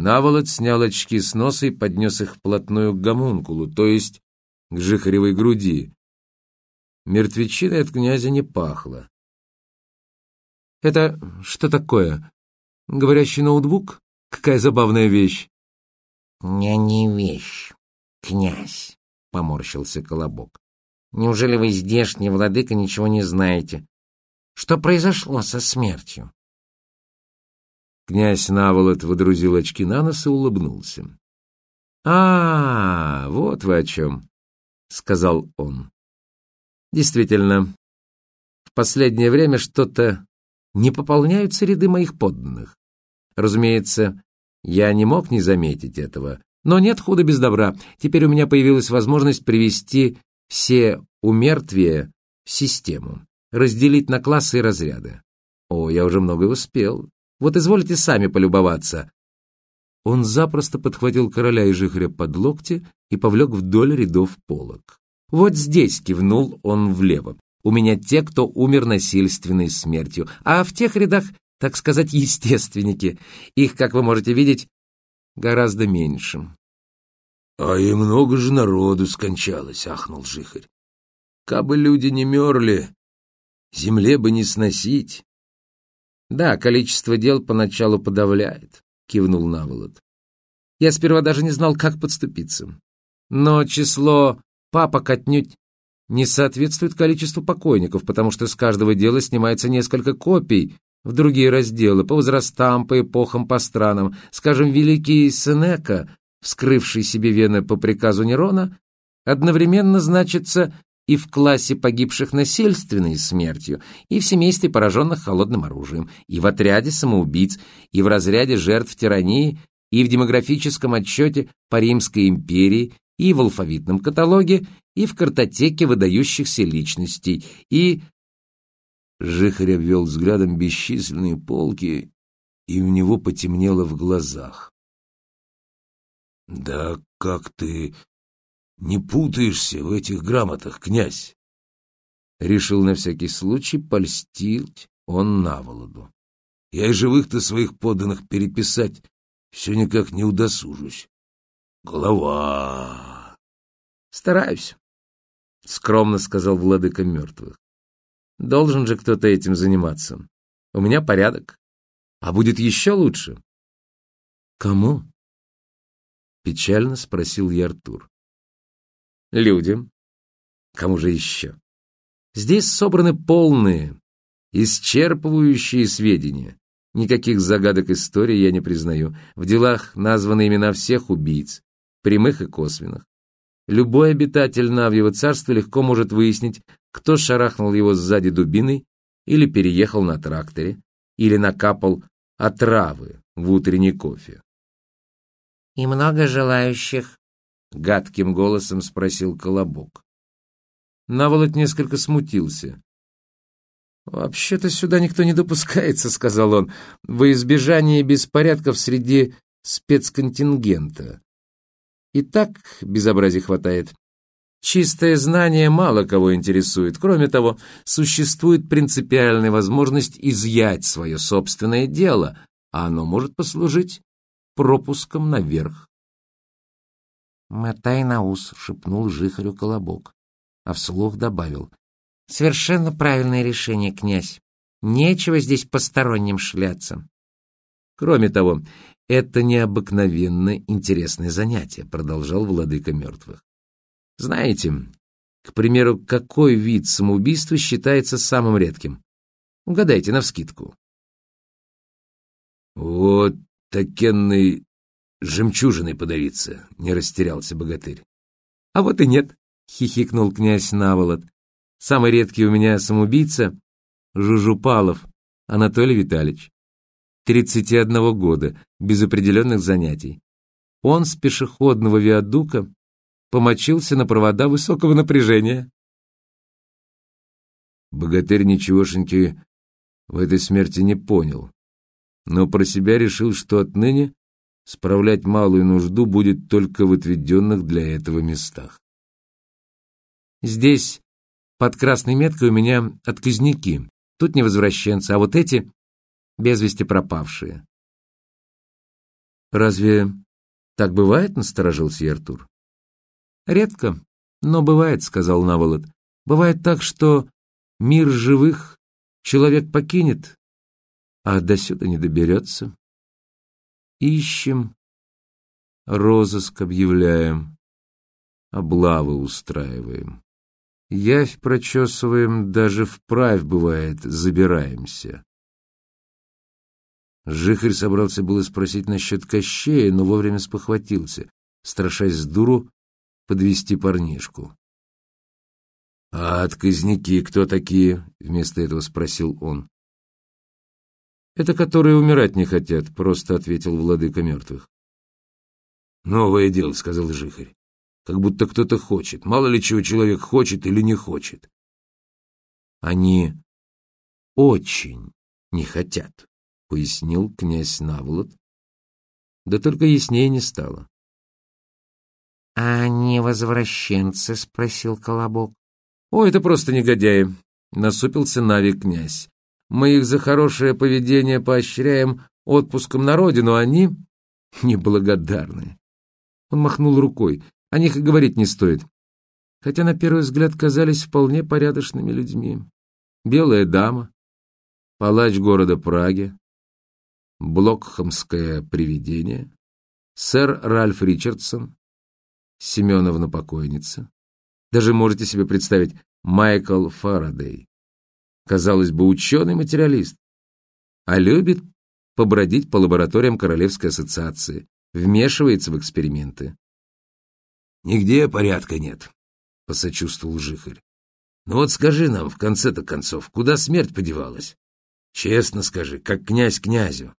Наволод снял очки с носа и поднес их вплотную к гомункулу, то есть к жихаревой груди. Мертвечиной от князя не пахло. «Это что такое? Говорящий ноутбук? Какая забавная вещь!» «Не, не вещь, князь», — поморщился Колобок. «Неужели вы здешний владыка ничего не знаете? Что произошло со смертью?» Князь Наволод водрузил очки на нос и улыбнулся. «А, вот вы о чем», — сказал он. «Действительно, в последнее время что-то не пополняются ряды моих подданных. Разумеется, я не мог не заметить этого, но нет худа без добра. Теперь у меня появилась возможность привести все умертвия в систему, разделить на классы и разряды. О, я уже многое успел. Вот извольте сами полюбоваться. Он запросто подхватил короля и жихаря под локти и повлек вдоль рядов полок. Вот здесь кивнул он влево. У меня те, кто умер насильственной смертью, а в тех рядах, так сказать, естественники. Их, как вы можете видеть, гораздо меньше. — А и много же народу скончалось, — ахнул Жихарь. — Кабы люди не мерли, земле бы не сносить. — Да, количество дел поначалу подавляет, — кивнул Наволод. Я сперва даже не знал, как подступиться. Но число папок отнюдь не соответствует количеству покойников, потому что с каждого дела снимается несколько копий в другие разделы, по возрастам, по эпохам, по странам. Скажем, великий Сенека, вскрывший себе вены по приказу Нерона, одновременно значится и в классе погибших насильственной смертью, и в семействе пораженных холодным оружием, и в отряде самоубийц, и в разряде жертв тирании, и в демографическом отчете по Римской империи, и в алфавитном каталоге, и в картотеке выдающихся личностей, и... Жихарь обвел взглядом бесчисленные полки, и в него потемнело в глазах. «Да как ты не путаешься в этих грамотах, князь?» Решил на всякий случай польстить он наволоду. «Я и живых-то своих подданных переписать все никак не удосужусь. Голова!» «Стараюсь», — скромно сказал владыка мертвых. «Должен же кто-то этим заниматься. У меня порядок. А будет еще лучше». «Кому?» — печально спросил я Артур. «Людям. Кому же еще? Здесь собраны полные, исчерпывающие сведения. Никаких загадок истории я не признаю. В делах названы имена всех убийц, прямых и косвенных. Любой обитатель Навьего царства легко может выяснить, кто шарахнул его сзади дубиной или переехал на тракторе, или накапал отравы в утренний кофе. «И много желающих?» — гадким голосом спросил Колобок. Наволот несколько смутился. «Вообще-то сюда никто не допускается», — сказал он, — «во избежание беспорядков среди спецконтингента. И так безобразий хватает. Чистое знание мало кого интересует. Кроме того, существует принципиальная возможность изъять свое собственное дело, а оно может послужить пропуском наверх. «Мотай на ус», — шепнул жихарю Колобок, а вслух добавил. «Совершенно правильное решение, князь. Нечего здесь посторонним шляться». Кроме того, это необыкновенно интересное занятие, продолжал владыка мертвых. Знаете, к примеру, какой вид самоубийства считается самым редким? Угадайте навскидку. Вот такенный жемчужиной подавиться, не растерялся богатырь. А вот и нет, хихикнул князь Наволод. Самый редкий у меня самоубийца — Жужупалов Анатолий Витальевич. 31 года, без определенных занятий. Он с пешеходного виадука помочился на провода высокого напряжения. Богатырь ничегошеньки в этой смерти не понял, но про себя решил, что отныне справлять малую нужду будет только в отведенных для этого местах. Здесь под красной меткой у меня отказники, тут не возвращенцы, а вот эти без вести пропавшие. Разве так бывает, насторожился я Артур? Редко, но бывает, сказал Наволод. Бывает так, что мир живых человек покинет, а до не доберется. Ищем, розыск объявляем, облавы устраиваем. Явь прочесываем, даже вправь, бывает, забираемся. Жихарь собрался было спросить насчет Кощея, но вовремя спохватился, страшась с дуру подвести парнишку. — А отказники кто такие? — вместо этого спросил он. — Это которые умирать не хотят, — просто ответил владыка мертвых. — Новое дело, — сказал Жихарь. — Как будто кто-то хочет. Мало ли чего человек хочет или не хочет. — Они очень не хотят, — пояснил князь Наволод. Да только яснее не стало. — А они возвращенцы? — спросил Колобок. «О, это просто негодяи!» — насупился Нави князь. «Мы их за хорошее поведение поощряем отпуском на родину, а они неблагодарны». Он махнул рукой. О них и говорить не стоит. Хотя на первый взгляд казались вполне порядочными людьми. Белая дама, палач города Праги, блокхамское привидение, сэр Ральф Ричардсон, Семеновна покойница. Даже можете себе представить Майкл Фарадей. Казалось бы, ученый-материалист, а любит побродить по лабораториям Королевской ассоциации, вмешивается в эксперименты. «Нигде порядка нет», — посочувствовал Жихарь. «Ну вот скажи нам, в конце-то концов, куда смерть подевалась? Честно скажи, как князь князю».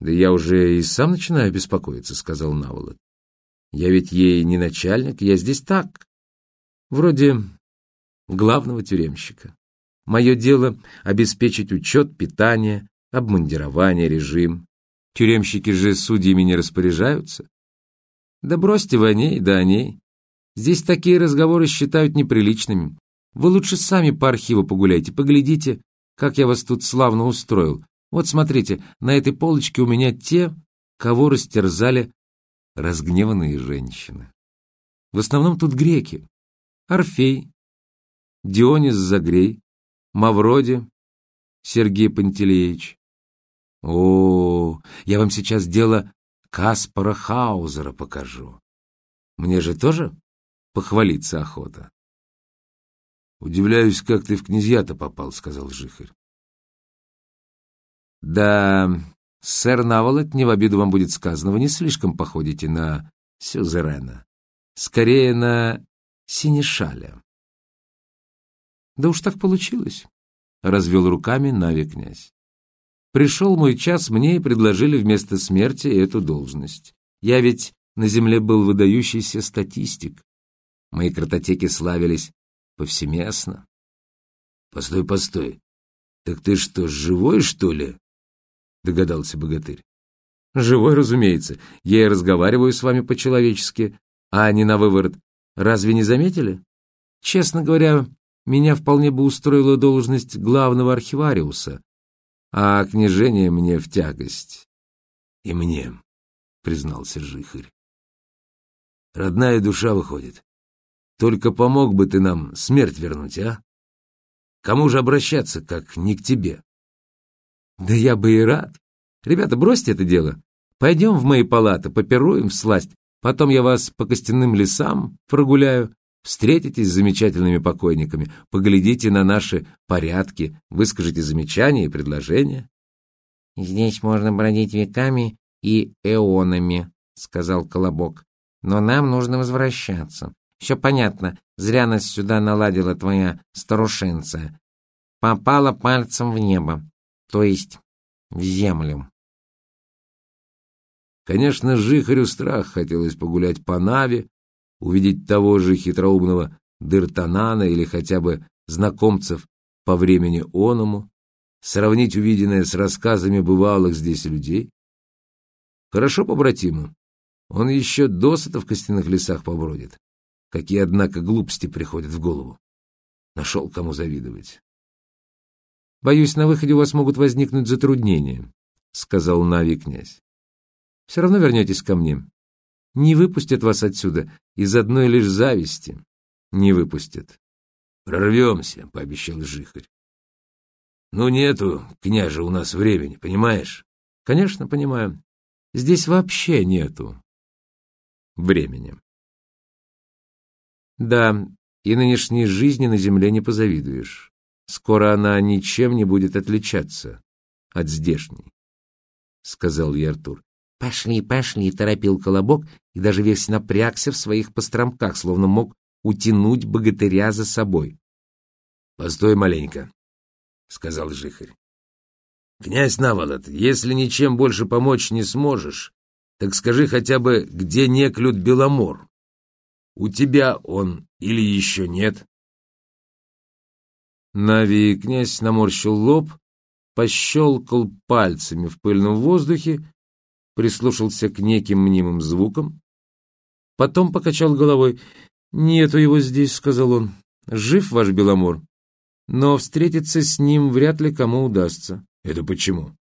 «Да я уже и сам начинаю беспокоиться», — сказал Наволод. «Я ведь ей не начальник, я здесь так, вроде главного тюремщика. Мое дело — обеспечить учет, питание, обмундирование, режим. Тюремщики же судьями не распоряжаются. Да бросьте вы о ней, да о ней. Здесь такие разговоры считают неприличными. Вы лучше сами по архиву погуляйте, поглядите, как я вас тут славно устроил. Вот смотрите, на этой полочке у меня те, кого растерзали разгневанные женщины. В основном тут греки, Орфей, Дионис Загрей, Мавроди, Сергей Пантелеич. О, я вам сейчас дело Каспара Хаузера покажу. Мне же тоже похвалиться охота. Удивляюсь, как ты в князья-то попал, сказал Жихарь. Да, сэр Наволот, не в обиду вам будет сказано, вы не слишком походите на Сюзерена. Скорее на Синешаля. Да уж так получилось, — развел руками Нави князь. Пришел мой час, мне и предложили вместо смерти эту должность. Я ведь на земле был выдающийся статистик. Мои картотеки славились повсеместно. Постой, постой. Так ты что, живой, что ли? Догадался богатырь. Живой, разумеется. Я и разговариваю с вами по-человечески, а не на выворот. Разве не заметили? Честно говоря, меня вполне бы устроила должность главного архивариуса, а княжение мне в тягость. — И мне, — признался Жихарь. — Родная душа выходит. Только помог бы ты нам смерть вернуть, а? Кому же обращаться, как не к тебе? — Да я бы и рад. Ребята, бросьте это дело. Пойдем в мои палаты, попируем в сласть, Потом я вас по костяным лесам прогуляю, встретитесь с замечательными покойниками, поглядите на наши порядки, выскажите замечания и предложения. — Здесь можно бродить веками и эонами, — сказал Колобок. — Но нам нужно возвращаться. Все понятно, зря нас сюда наладила твоя старушенция. Попала пальцем в небо, то есть в землю. Конечно, Жихарю страх хотелось погулять по Наве, увидеть того же хитроумного Дыртанана или хотя бы знакомцев по времени оному, сравнить увиденное с рассказами бывалых здесь людей. Хорошо побратиму, он еще досыта в костяных лесах побродит. Какие, однако, глупости приходят в голову. Нашел, кому завидовать. «Боюсь, на выходе у вас могут возникнуть затруднения», — сказал Нави князь. Все равно вернетесь ко мне. Не выпустят вас отсюда из одной лишь зависти. Не выпустят. Прорвемся, — пообещал Жихарь. Ну, нету, княже, у нас времени, понимаешь? Конечно, понимаю. Здесь вообще нету времени. Да, и нынешней жизни на земле не позавидуешь. Скоро она ничем не будет отличаться от здешней, — сказал ей Артур. «Пошли, пошли!» — торопил Колобок и даже весь напрягся в своих постромках, словно мог утянуть богатыря за собой. «Постой маленько», — сказал Жихарь. «Князь Наволод, если ничем больше помочь не сможешь, так скажи хотя бы, где неклюд Беломор? У тебя он или еще нет?» Нави князь наморщил лоб, пощелкал пальцами в пыльном воздухе прислушался к неким мнимым звукам, потом покачал головой. «Нету его здесь», — сказал он. «Жив ваш Беломор, но встретиться с ним вряд ли кому удастся». «Это почему?»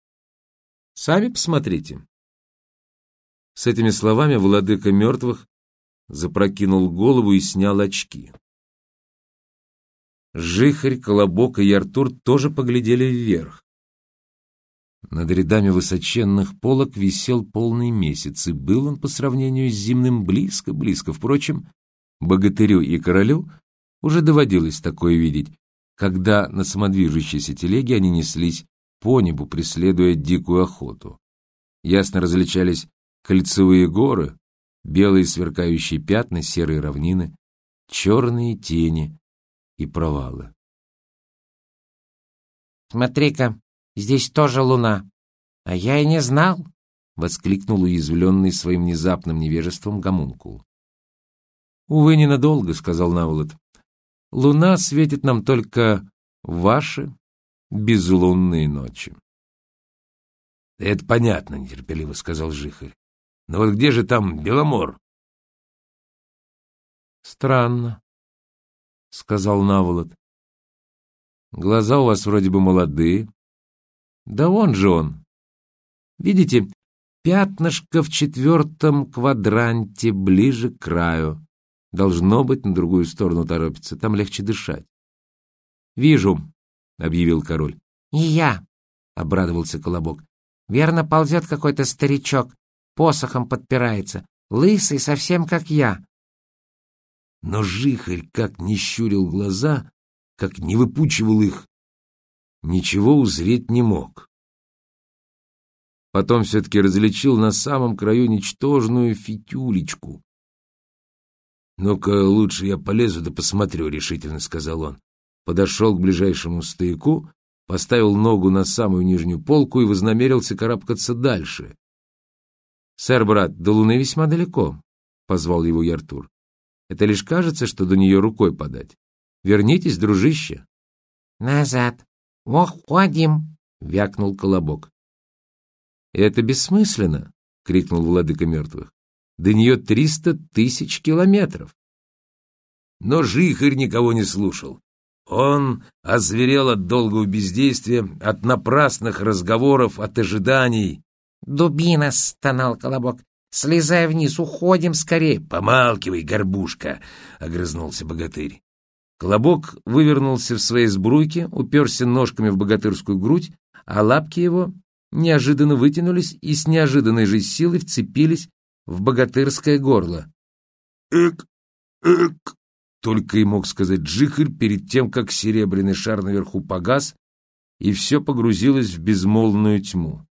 «Сами посмотрите». С этими словами владыка мертвых запрокинул голову и снял очки. Жихарь, Колобок и Артур тоже поглядели вверх. Над рядами высоченных полок висел полный месяц, и был он по сравнению с зимным близко-близко. Впрочем, богатырю и королю уже доводилось такое видеть, когда на самодвижущейся телеге они неслись по небу, преследуя дикую охоту. Ясно различались кольцевые горы, белые сверкающие пятна, серые равнины, черные тени и провалы. «Смотри-ка, Здесь тоже луна. А я и не знал, — воскликнул уязвленный своим внезапным невежеством гомункул. «Увы, ненадолго», — сказал Наволод. «Луна светит нам только ваши безлунные ночи». «Это понятно», — нетерпеливо сказал Жихарь. «Но вот где же там Беломор?» «Странно», — сказал Наволод. «Глаза у вас вроде бы молодые, да он же он. Видите, пятнышко в четвертом квадранте, ближе к краю. Должно быть, на другую сторону торопится, там легче дышать. «Вижу», — объявил король. «И я», — обрадовался Колобок. «Верно ползет какой-то старичок, посохом подпирается, лысый, совсем как я». Но жихарь как не щурил глаза, как не выпучивал их, ничего узреть не мог. Потом все-таки различил на самом краю ничтожную фитюлечку. «Ну-ка, лучше я полезу да посмотрю», — решительно сказал он. Подошел к ближайшему стояку, поставил ногу на самую нижнюю полку и вознамерился карабкаться дальше. «Сэр, брат, до Луны весьма далеко», — позвал его Яртур. «Это лишь кажется, что до нее рукой подать. Вернитесь, дружище». «Назад», «Уходим!» — вякнул Колобок. «Это бессмысленно!» — крикнул владыка мертвых. «До нее триста тысяч километров!» Но Жихарь никого не слушал. Он озверел от долгого бездействия, от напрасных разговоров, от ожиданий. «Дубина!» — стонал Колобок. «Слезай вниз, уходим скорее!» «Помалкивай, горбушка!» — огрызнулся богатырь. Колобок вывернулся в своей сбруйке, уперся ножками в богатырскую грудь, а лапки его неожиданно вытянулись и с неожиданной же силой вцепились в богатырское горло. «Эк! Эк!» Только и мог сказать Джихарь перед тем, как серебряный шар наверху погас, и все погрузилось в безмолвную тьму.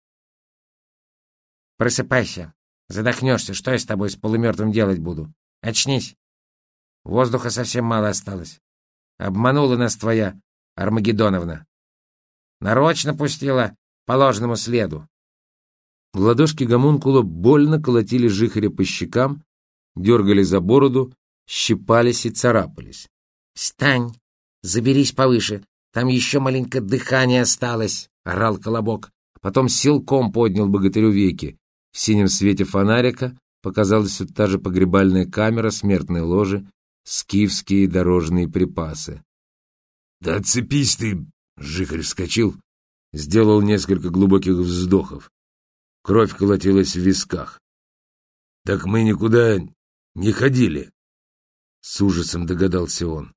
«Просыпайся! Задохнешься! Что я с тобой с полумертвым делать буду? Очнись! Воздуха совсем мало осталось. Обманула нас твоя Армагеддоновна. Нарочно пустила по ложному следу. Ладошки гомункула больно колотили жихаря по щекам, дергали за бороду, щипались и царапались. «Встань! Заберись повыше! Там еще маленько дыхания осталось!» — орал Колобок. Потом силком поднял богатырю веки. В синем свете фонарика показалась все та же погребальная камера, смертной ложи, скифские дорожные припасы. «Да отцепись ты!» — Жихарь вскочил, сделал несколько глубоких вздохов. Кровь колотилась в висках. Так мы никуда не ходили, — с ужасом догадался он.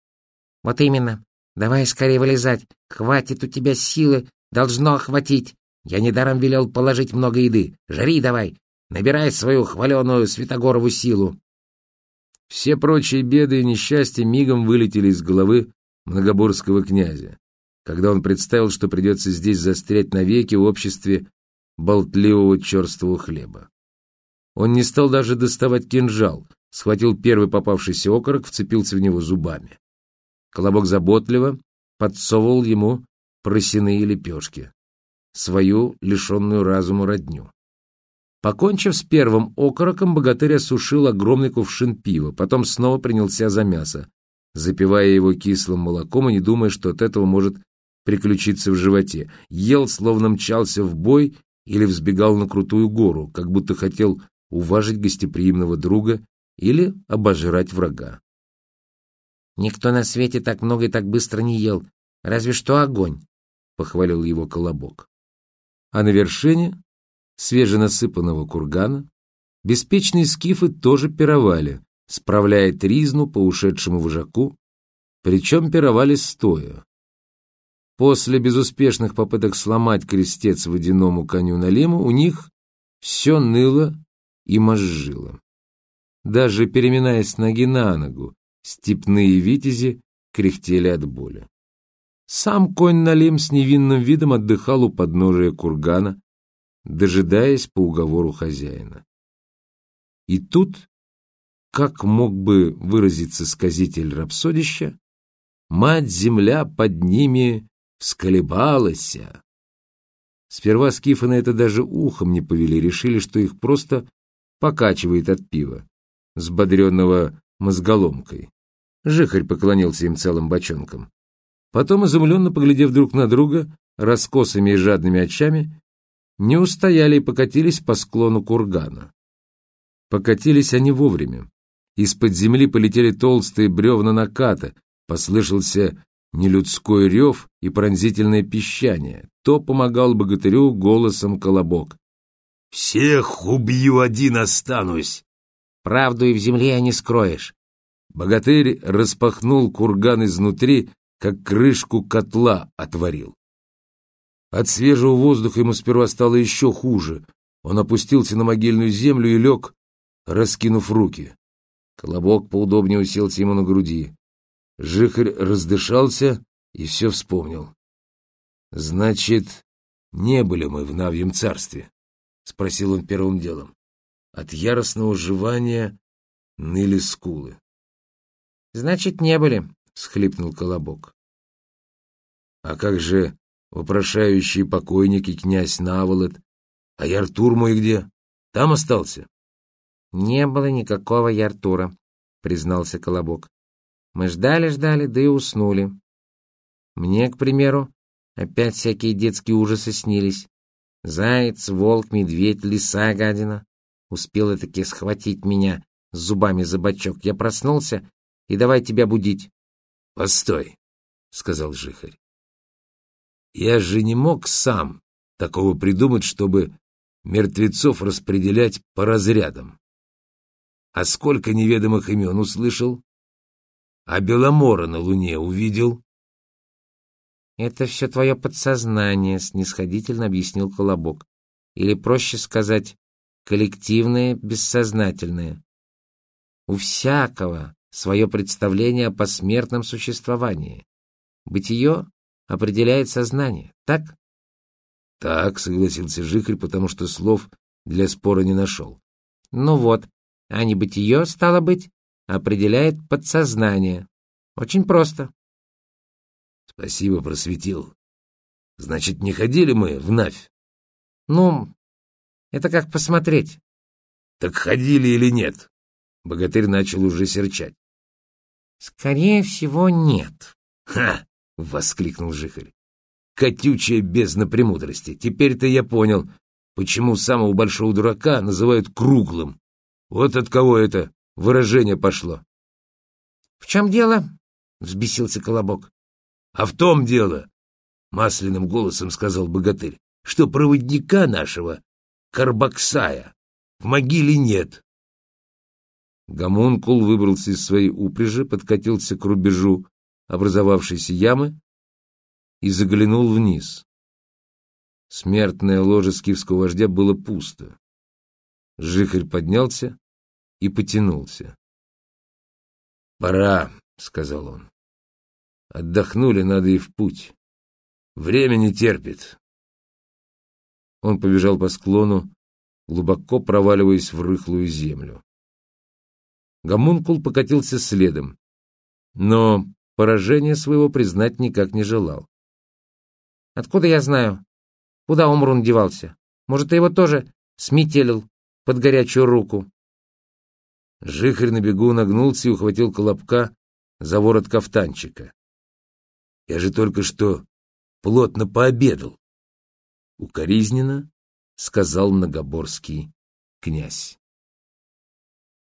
Вот именно. Давай скорее вылезать. Хватит у тебя силы, должно хватить. Я недаром велел положить много еды. Жри давай, набирай свою хваленую Святогорову силу. Все прочие беды и несчастья мигом вылетели из головы многоборского князя, когда он представил, что придется здесь застрять навеки в обществе болтливого черствого хлеба. Он не стал даже доставать кинжал, схватил первый попавшийся окорок, вцепился в него зубами. Колобок заботливо подсовывал ему просяные лепешки, свою лишенную разуму родню. Покончив с первым окороком, богатырь осушил огромный кувшин пива, потом снова принялся за мясо, запивая его кислым молоком и не думая, что от этого может приключиться в животе. Ел, словно мчался в бой или взбегал на крутую гору, как будто хотел уважить гостеприимного друга или обожрать врага. «Никто на свете так много и так быстро не ел, разве что огонь», — похвалил его Колобок. А на вершине свеженасыпанного кургана беспечные скифы тоже пировали, справляя тризну по ушедшему вожаку, причем пировали стоя. После безуспешных попыток сломать крестец водяному коню Налиму у них все ныло и мозжило. Даже переминаясь ноги на ногу, степные витязи кряхтели от боли. Сам конь Налим с невинным видом отдыхал у подножия кургана, дожидаясь по уговору хозяина. И тут, как мог бы выразиться сказитель рапсодища, мать-земля под ними всколебалась. Сперва скифы на это даже ухом не повели, решили, что их просто покачивает от пива, сбодренного мозголомкой. Жихарь поклонился им целым бочонком. Потом, изумленно поглядев друг на друга, раскосыми и жадными очами, не устояли и покатились по склону кургана. Покатились они вовремя. Из-под земли полетели толстые бревна наката, послышался нелюдской рев и пронзительное пищание. То помогал богатырю голосом колобок. «Всех убью, один останусь!» «Правду и в земле не скроешь!» Богатырь распахнул курган изнутри, как крышку котла отворил. От свежего воздуха ему сперва стало еще хуже. Он опустился на могильную землю и лег, раскинув руки. Колобок поудобнее уселся ему на груди. Жихарь раздышался и все вспомнил. «Значит, не были мы в Навьем царстве?» — спросил он первым делом. От яростного жевания ныли скулы. «Значит, не были», — схлипнул Колобок. «А как же вопрошающие покойники князь Наволод. А Яртур мой где? Там остался? — Не было никакого Яртура, — признался Колобок. Мы ждали-ждали, да и уснули. Мне, к примеру, опять всякие детские ужасы снились. Заяц, волк, медведь, лиса, гадина. Успела таки схватить меня с зубами за бочок. Я проснулся и давай тебя будить. — Постой, — сказал Жихарь. Я же не мог сам такого придумать, чтобы мертвецов распределять по разрядам. А сколько неведомых имен услышал? А Беломора на Луне увидел? «Это все твое подсознание», — снисходительно объяснил Колобок. «Или, проще сказать, коллективное, бессознательное. У всякого свое представление о посмертном существовании. Бытие определяет сознание, так? Так, согласился Жихарь, потому что слов для спора не нашел. Ну вот, а небытие, стало быть, определяет подсознание. Очень просто. Спасибо, просветил. Значит, не ходили мы в Навь? Ну, это как посмотреть. Так ходили или нет? Богатырь начал уже серчать. Скорее всего, нет. Ха! — воскликнул Жихарь. «Катючая бездна премудрости. Теперь-то я понял, почему самого большого дурака называют круглым. Вот от кого это выражение пошло». «В чем дело?» — взбесился Колобок. «А в том дело, — масляным голосом сказал богатырь, — что проводника нашего, Карбаксая, в могиле нет. Гомункул выбрался из своей упряжи, подкатился к рубежу образовавшейся ямы и заглянул вниз. Смертное ложе скифского вождя было пусто. Жихарь поднялся и потянулся. «Пора», — сказал он. «Отдохнули, надо и в путь. Время не терпит». Он побежал по склону, глубоко проваливаясь в рыхлую землю. Гомункул покатился следом, но поражение своего признать никак не желал. «Откуда я знаю? Куда Умрун девался? Может, ты его тоже сметелил под горячую руку?» Жихарь на бегу нагнулся и ухватил Колобка за ворот кафтанчика. «Я же только что плотно пообедал!» Укоризненно сказал многоборский князь.